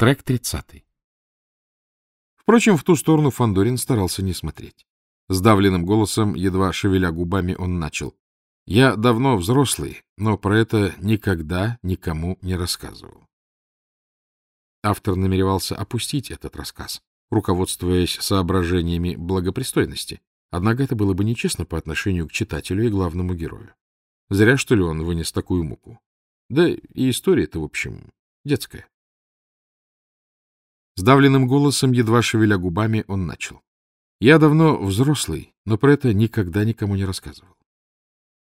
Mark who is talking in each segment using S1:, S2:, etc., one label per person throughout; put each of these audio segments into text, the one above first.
S1: Трек тридцатый. Впрочем, в ту сторону Фандорин старался не смотреть. Сдавленным голосом, едва шевеля губами, он начал. — Я давно взрослый, но про это никогда никому не рассказывал. Автор намеревался опустить этот рассказ, руководствуясь соображениями благопристойности. Однако это было бы нечестно по отношению к читателю и главному герою. Зря, что ли, он вынес такую муку. Да и история-то, в общем, детская. Сдавленным голосом, едва шевеля губами, он начал. Я давно взрослый, но про это никогда никому не рассказывал.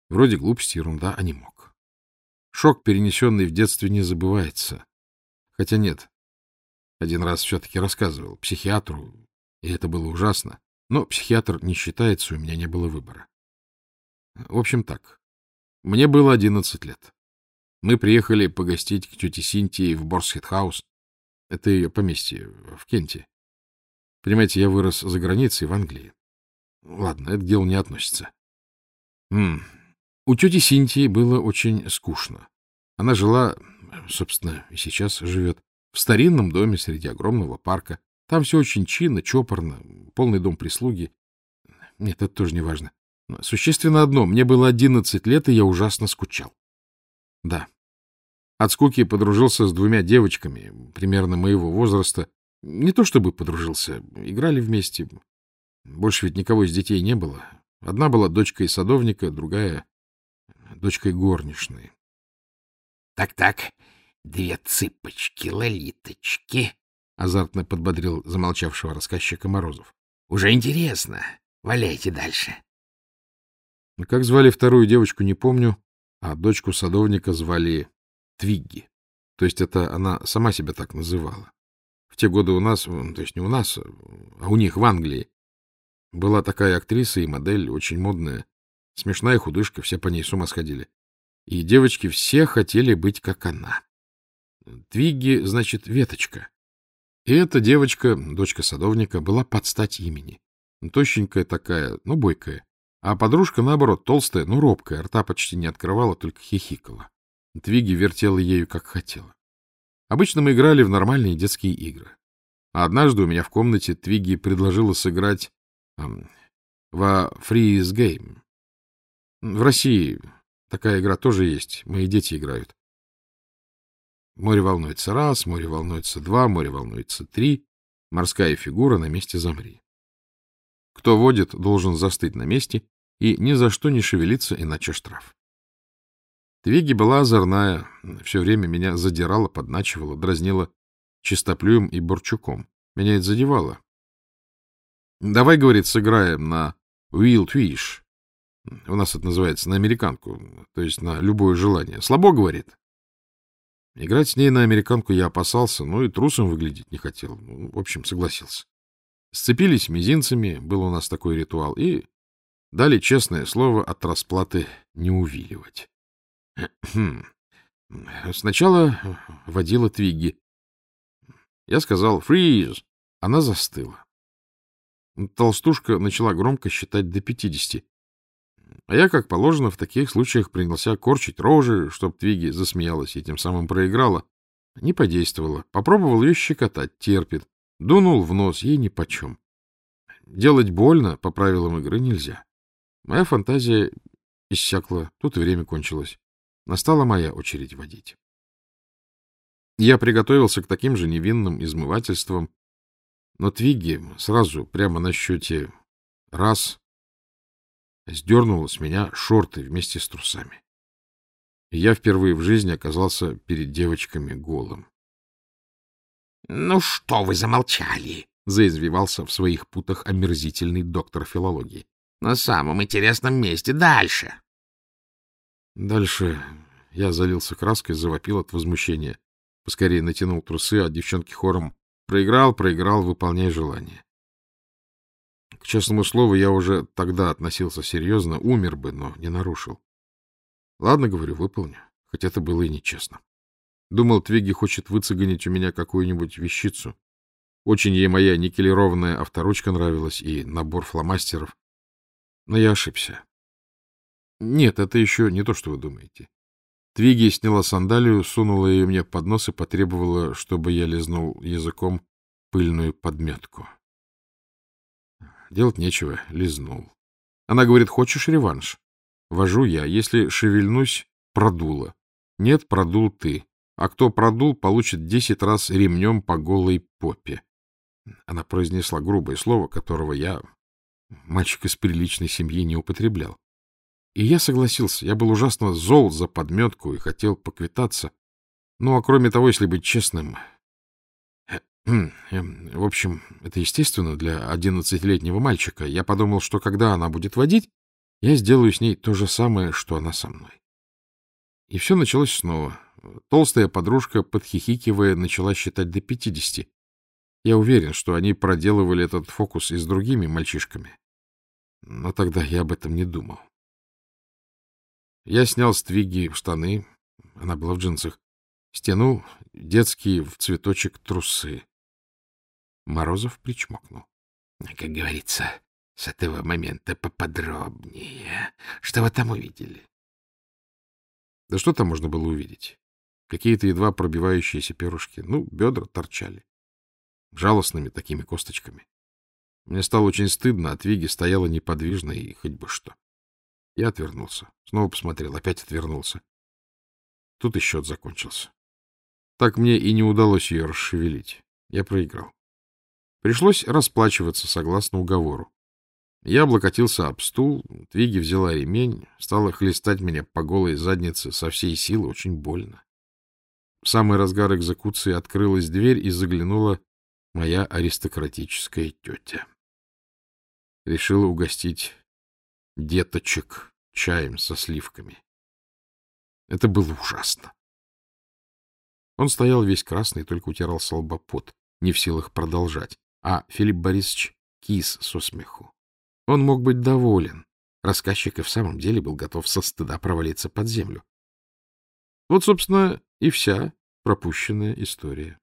S1: Вроде глупости, ерунда, а не мог. Шок, перенесенный в детстве, не забывается. Хотя нет. Один раз все-таки рассказывал психиатру, и это было ужасно. Но психиатр не считается, у меня не было выбора. В общем так. Мне было одиннадцать лет. Мы приехали погостить к тете Синтии в Борсхед-хаус. Это ее поместье в Кенте. Понимаете, я вырос за границей в Англии. Ладно, это дело не относится. М -м. У тети Синтии было очень скучно. Она жила, собственно, и сейчас живет, в старинном доме среди огромного парка. Там все очень чинно, чопорно, полный дом прислуги. Нет, это тоже не важно. Существенно одно. Мне было одиннадцать лет, и я ужасно скучал. Да. От скуки подружился с двумя девочками, примерно моего возраста, не то чтобы подружился, играли вместе. Больше ведь никого из детей не было. Одна была дочкой садовника, другая — дочкой горничной.
S2: Так — Так-так, две цыпочки, лолиточки, — азартно подбодрил замолчавшего рассказчика Морозов. — Уже интересно. Валяйте дальше.
S1: Как звали вторую девочку, не помню, а дочку садовника звали Твигги. То есть это она сама себя так называла те годы у нас, то есть не у нас, а у них в Англии, была такая актриса и модель, очень модная, смешная худышка, все по ней с ума сходили. И девочки все хотели быть как она. Твигги, значит, веточка. И эта девочка, дочка садовника, была под стать имени. Тощенькая такая, ну, бойкая. А подружка, наоборот, толстая, ну, робкая, рта почти не открывала, только хихикала. Твиги вертела ею, как хотела. Обычно мы играли в нормальные детские игры. А однажды у меня в комнате Твиги предложила сыграть эм, во Freeze Game. В России такая игра тоже есть, мои дети играют. Море волнуется раз, море волнуется два, море волнуется три. Морская фигура на месте замри. Кто водит, должен застыть на месте и ни за что не шевелиться, иначе штраф. Твиги была озорная, все время меня задирала, подначивала, дразнила чистоплюем и борчуком. Меня это задевало. Давай, говорит, сыграем на Will Twitch. У нас это называется на американку, то есть на любое желание. Слабо, говорит. Играть с ней на американку я опасался, но и трусом выглядеть не хотел. Ну, в общем, согласился. Сцепились мизинцами, был у нас такой ритуал, и дали честное слово от расплаты не увиливать. Сначала водила Твигги. Я сказал «фриз». Она застыла. Толстушка начала громко считать до пятидесяти. А я, как положено, в таких случаях принялся корчить рожи, чтоб Твиги засмеялась и тем самым проиграла. Не подействовала. Попробовал ее щекотать, терпит. Дунул в нос, ей нипочем. Делать больно по правилам игры нельзя. Моя фантазия иссякла, тут и время кончилось. Настала моя очередь водить. Я приготовился к таким же невинным измывательствам, но Твигги сразу, прямо на счете раз, сдернула с меня шорты вместе с трусами. И я впервые в жизни оказался перед девочками голым.
S2: — Ну что вы замолчали? — заизвивался в своих путах омерзительный доктор филологии. — На самом интересном месте дальше.
S1: Дальше я залился краской, завопил от возмущения. Поскорее натянул трусы, а девчонки хором проиграл, проиграл, выполняй желание. К честному слову, я уже тогда относился серьезно, умер бы, но не нарушил. Ладно, говорю, выполню, хоть это было и нечестно. Думал, Твиги хочет выцеганить у меня какую-нибудь вещицу. Очень ей моя никелированная авторучка нравилась и набор фломастеров. Но я ошибся. Нет, это еще не то, что вы думаете. Твиги сняла сандалию, сунула ее мне под нос и потребовала, чтобы я лизнул языком пыльную подметку. Делать нечего, лизнул. Она говорит, хочешь реванш? Вожу я. Если шевельнусь, продуло. Нет, продул ты. А кто продул, получит десять раз ремнем по голой попе. Она произнесла грубое слово, которого я, мальчик из приличной семьи, не употреблял. И я согласился. Я был ужасно зол за подметку и хотел поквитаться. Ну, а кроме того, если быть честным... Эм, в общем, это естественно для одиннадцатилетнего мальчика. Я подумал, что когда она будет водить, я сделаю с ней то же самое, что она со мной. И все началось снова. Толстая подружка, подхихикивая, начала считать до пятидесяти. Я уверен, что они проделывали этот фокус и с другими мальчишками. Но тогда я об этом не думал. Я снял с Твиги штаны, она была в джинсах, стянул детские в цветочек трусы. Морозов причмокнул.
S2: — Как говорится, с этого момента поподробнее. Что вы там увидели?
S1: Да что там можно было увидеть? Какие-то едва пробивающиеся перышки. Ну, бедра торчали. Жалостными такими косточками. Мне стало очень стыдно, а Твиги стояла неподвижно и хоть бы что. Я отвернулся. Снова посмотрел, опять отвернулся. Тут и счет закончился. Так мне и не удалось ее расшевелить. Я проиграл. Пришлось расплачиваться согласно уговору. Я облокотился об стул, Твиги взяла ремень, стала хлестать меня по голой заднице со всей силы, очень больно. В самый разгар экзекуции открылась дверь и заглянула моя аристократическая тетя. Решила угостить деточек чаем со сливками. Это было ужасно. Он стоял весь красный, только утирал с пот, не в силах продолжать, а Филипп Борисович кис со смеху. Он мог быть доволен. Рассказчик и в самом деле был готов со стыда провалиться под землю. Вот, собственно, и вся пропущенная история.